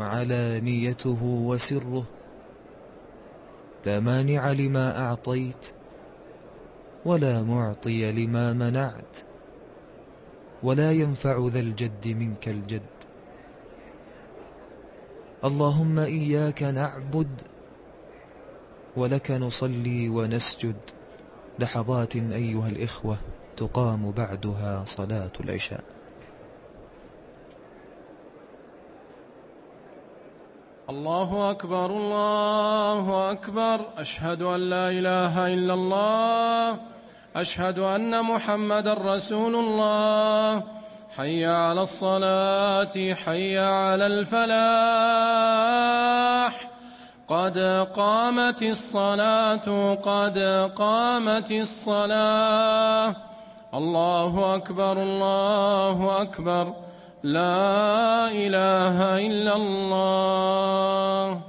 علانيته وسره. لا مانع لما أعطيت ولا معطي لما منعت ولا ينفع ذا الجد منك الجد. اللهم إياك نعبد ولك نصلي ونسجد. لحظات أيها الإخوة تقام بعدها صلاة العشاء. الله أكبر الله أكبر. أشهد أن لا إله إلا الله. أشهد أن محمد رسول الله. حي على الصلاة حي على الفلاح. قد قامت الصلاة قد قامت الصلاة. الله أكبر الله أكبر. لا إله إلا الله.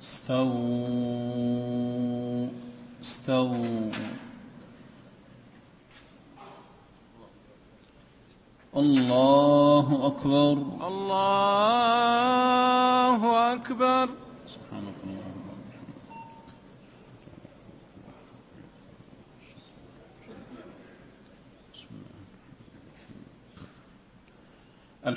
استووا استووا. الله أكبر. الله أكبر سبحانك اللهم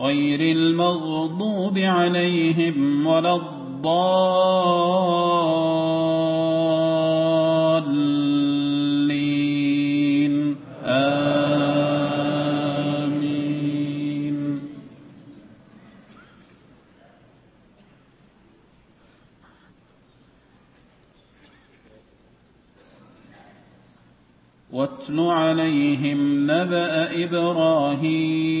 غير المغضوب عليهم ولا الضالين. آمين. واتل عليهم نبأ إبراهيم.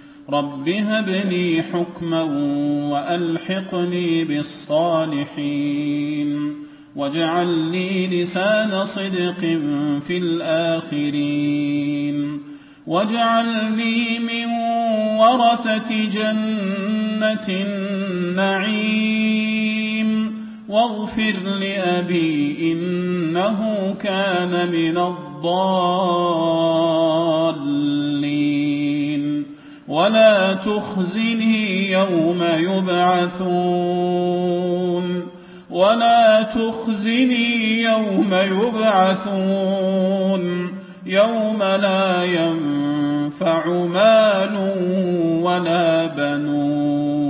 رب هب لي حكما وألحقني بالصالحين واجعل لي لسان صدق في الآخرين واجعل لي من ورثة جنة النعيم واغفر لأبي إنه كان من الضالين ولا تخزني يوم يبعثون ولا تخزني يوم يبعثون يوم لا ينفع مال ولا بنون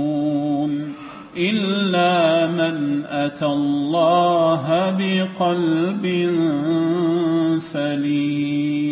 إلا من أتى الله بقلب سليم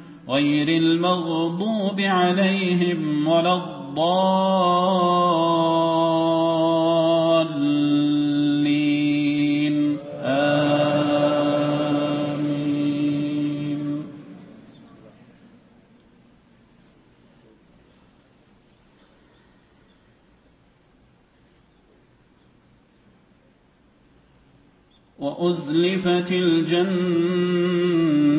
غير المغضوب عليهم ولا الضالين. آمين. وأزلفت الجنة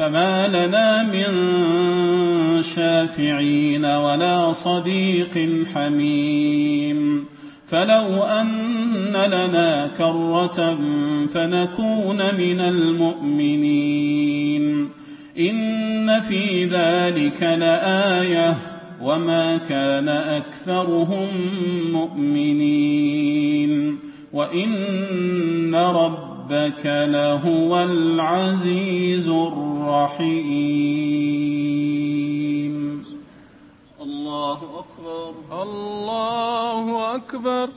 فما لنا من شافعين ولا صديق حميم. فلو أن لنا كرة فنكون من المؤمنين. إن في ذلك لآية وما كان أكثرهم مؤمنين. وإن ربك لهو العزيز الرحيم. الله أكبر. الله أكبر.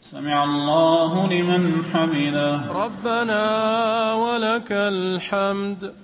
سمع الله لمن حمده. ربنا ولك الحمد.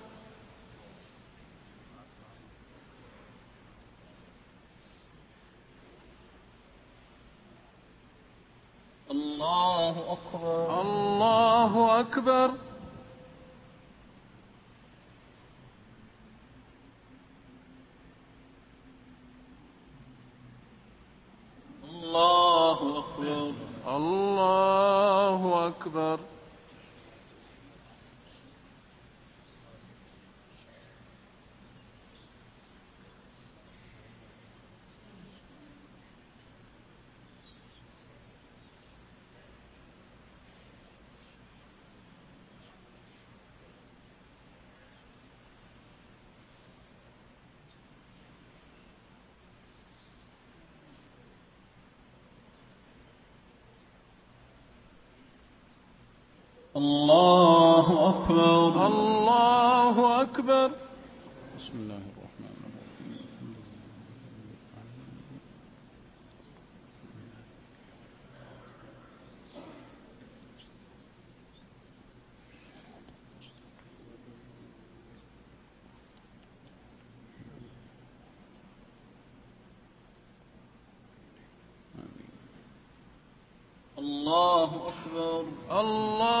الله أكبر. الله أكبر الله أكبر الله أكبر الله أكبر. الله أكبر. بسم الله الرحمن الرحيم الله أكبر. الله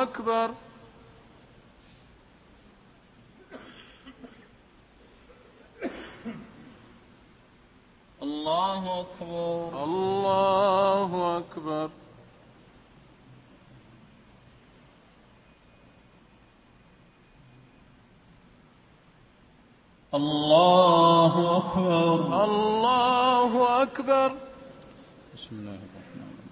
أكبر. الله أكبر. الله أكبر. الله أكبر. الله أكبر. بسم الله الرحمن الرحيم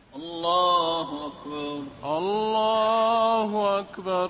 الله أكبر. الله أكبر.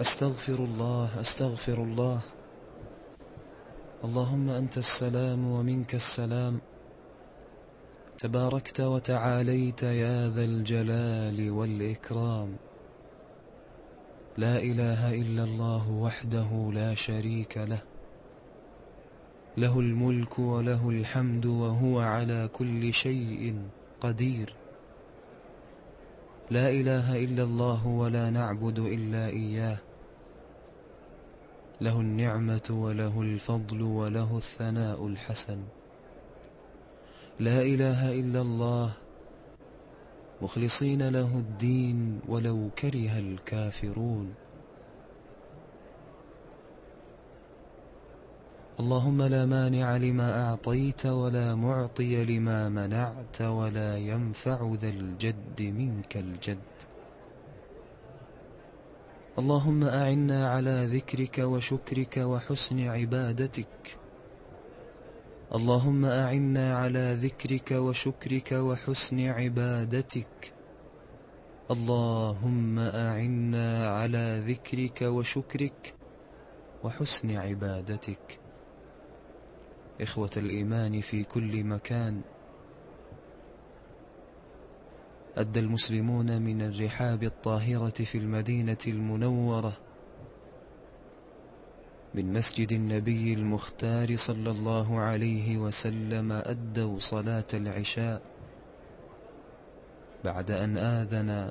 أستغفر الله أستغفر الله. اللهم أنت السلام ومنك السلام. تباركت وتعاليت يا ذا الجلال والإكرام. لا إله إلا الله وحده لا شريك له. له الملك وله الحمد وهو على كل شيء قدير. لا إله إلا الله ولا نعبد إلا إياه. له النعمة وله الفضل وله الثناء الحسن. لا إله إلا الله مخلصين له الدين ولو كره الكافرون. اللهم لا مانع لما أعطيت ولا معطي لما منعت ولا ينفع ذا الجد منك الجد. اللهم أعنا على ذكرك وشكرك وحسن عبادتك. اللهم أعنا على ذكرك وشكرك وحسن عبادتك. اللهم أعنا على ذكرك وشكرك وحسن عبادتك. إخوة الإيمان في كل مكان. أدى المسلمون من الرحاب الطاهرة في المدينة المنورة من مسجد النبي المختار صلى الله عليه وسلم أدوا صلاة العشاء بعد أن آذن.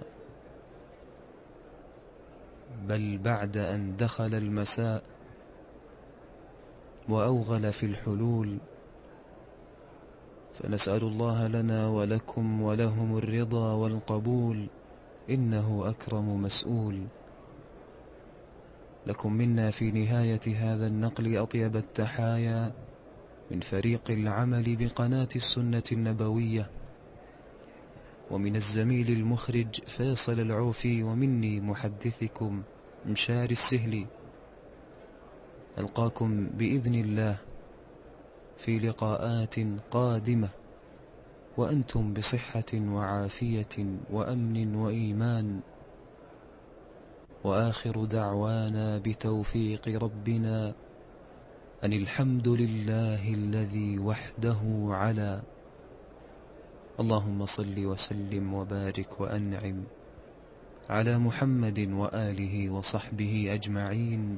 بل بعد أن دخل المساء وأوغل في الحلول. فنسأل الله لنا ولكم ولهم الرضا والقبول إنه أكرم مسؤول. لكم منا في نهاية هذا النقل أطيب التحايا من فريق العمل بقناة السنة النبوية ومن الزميل المخرج فيصل العوفي ومني محدثكم مشار السهلي. ألقاكم بإذن الله. في لقاءات قادمة وأنتم بصحة وعافية وأمن وإيمان. وآخر دعوانا بتوفيق ربنا أن الحمد لله الذي وحده على. اللهم صل وسلم وبارك وأنعم على محمد وآله وصحبه أجمعين.